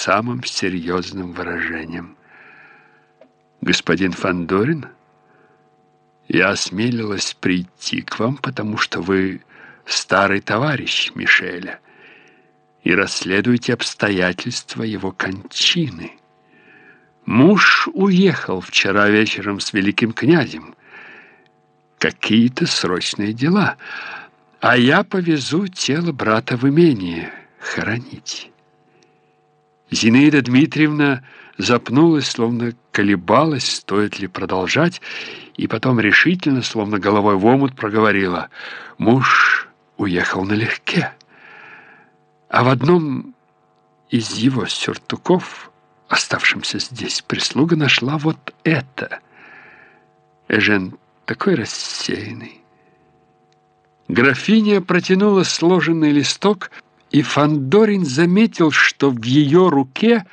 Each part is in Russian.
самым серьезным выражением. «Господин Фандорин, я осмелилась прийти к вам, потому что вы старый товарищ Мишеля и расследуете обстоятельства его кончины. Муж уехал вчера вечером с великим князем. Какие-то срочные дела, а я повезу тело брата в имение хоронить». Зинаида Дмитриевна запнулась, словно колебалась, стоит ли продолжать, и потом решительно, словно головой в омут, проговорила. Муж уехал налегке, а в одном из его сюртуков, оставшемся здесь, прислуга нашла вот это. Эжен такой рассеянный. Графиня протянула сложенный листок, и Фандорин заметил, что в ее руке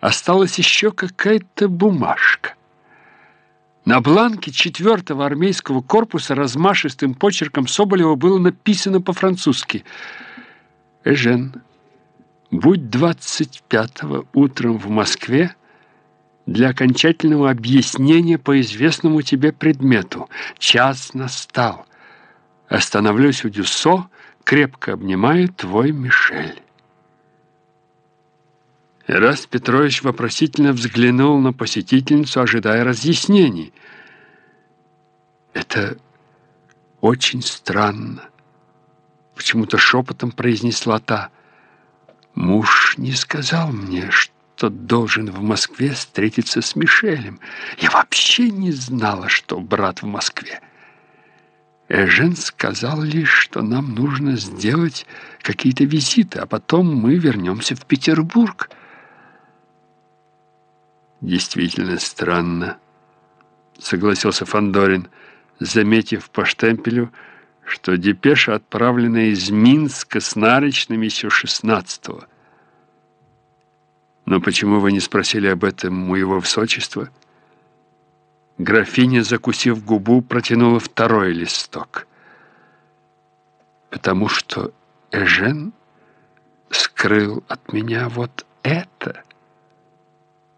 осталась еще какая-то бумажка. На бланке четвертого армейского корпуса размашистым почерком Соболева было написано по-французски «Эжен, будь 25-го утром в Москве для окончательного объяснения по известному тебе предмету. Час настал. Остановлюсь у Дюссо, крепко обнимаю твой Мишель». Эраст Петрович вопросительно взглянул на посетительницу, ожидая разъяснений. «Это очень странно», — почему-то шепотом произнесла та. «Муж не сказал мне, что должен в Москве встретиться с Мишелем. Я вообще не знала, что брат в Москве». Эжен сказал лишь, что нам нужно сделать какие-то визиты, а потом мы вернемся в Петербург. Действительно странно, согласился Фандорин, заметив по штемпелю, что депеша отправлена из Минска с нарочными еще шестнадцатого. Но почему вы не спросили об этом у его высочества? Графиня, закусив губу, протянула второй листок. Потому что Эжен скрыл от меня вот это.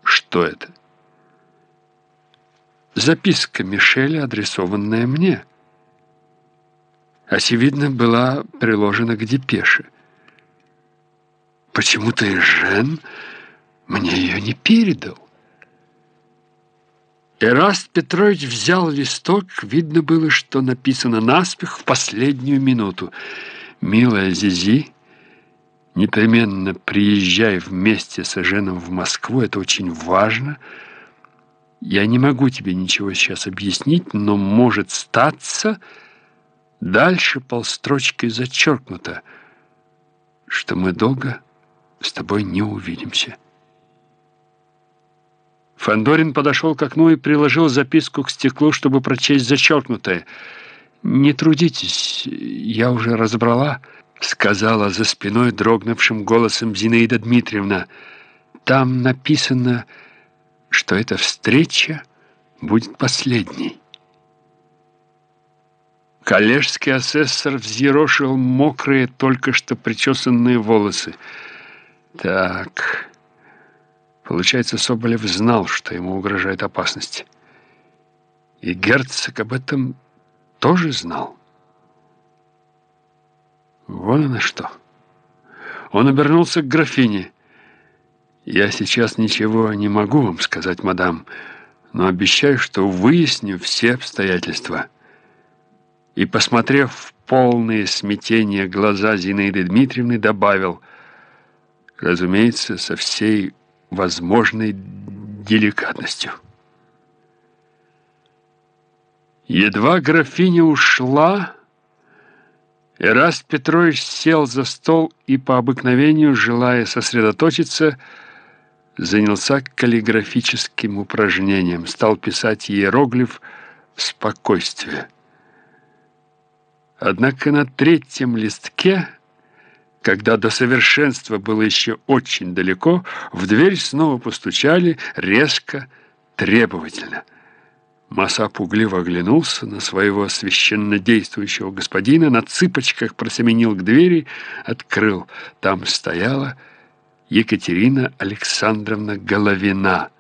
Что это? Записка Мишеля, адресованная мне. Очевидно, была приложена к депеше. Почему-то Эжен мне ее не передал. Эраст Петрович взял листок, видно было, что написано наспех в последнюю минуту. «Милая Зизи, непременно приезжай вместе с Эженом в Москву, это очень важно. Я не могу тебе ничего сейчас объяснить, но может статься...» Дальше полстрочкой зачеркнуто, что мы долго с тобой не увидимся. Фандорин подошел к окну и приложил записку к стеклу, чтобы прочесть зачеркнутое. «Не трудитесь, я уже разобрала», — сказала за спиной дрогнувшим голосом Зинаида Дмитриевна. «Там написано, что эта встреча будет последней». Коллежский асессор взъерошил мокрые, только что причесанные волосы. «Так...» Получается, Соболев знал, что ему угрожает опасность. И герцог об этом тоже знал. Вон оно что. Он обернулся к графине. «Я сейчас ничего не могу вам сказать, мадам, но обещаю, что выясню все обстоятельства». И, посмотрев в полные смятения глаза Зинаиды Дмитриевны, добавил, разумеется, со всей возможной деликатностью. Едва графиня ушла, Эраст Петрович сел за стол и по обыкновению, желая сосредоточиться, занялся каллиграфическим упражнением, стал писать иероглиф «Спокойствие». Однако на третьем листке когда до совершенства было еще очень далеко, в дверь снова постучали резко, требовательно. Маса пугливо оглянулся на своего священно действующего господина, на цыпочках просеменил к двери, открыл. Там стояла Екатерина Александровна Головина.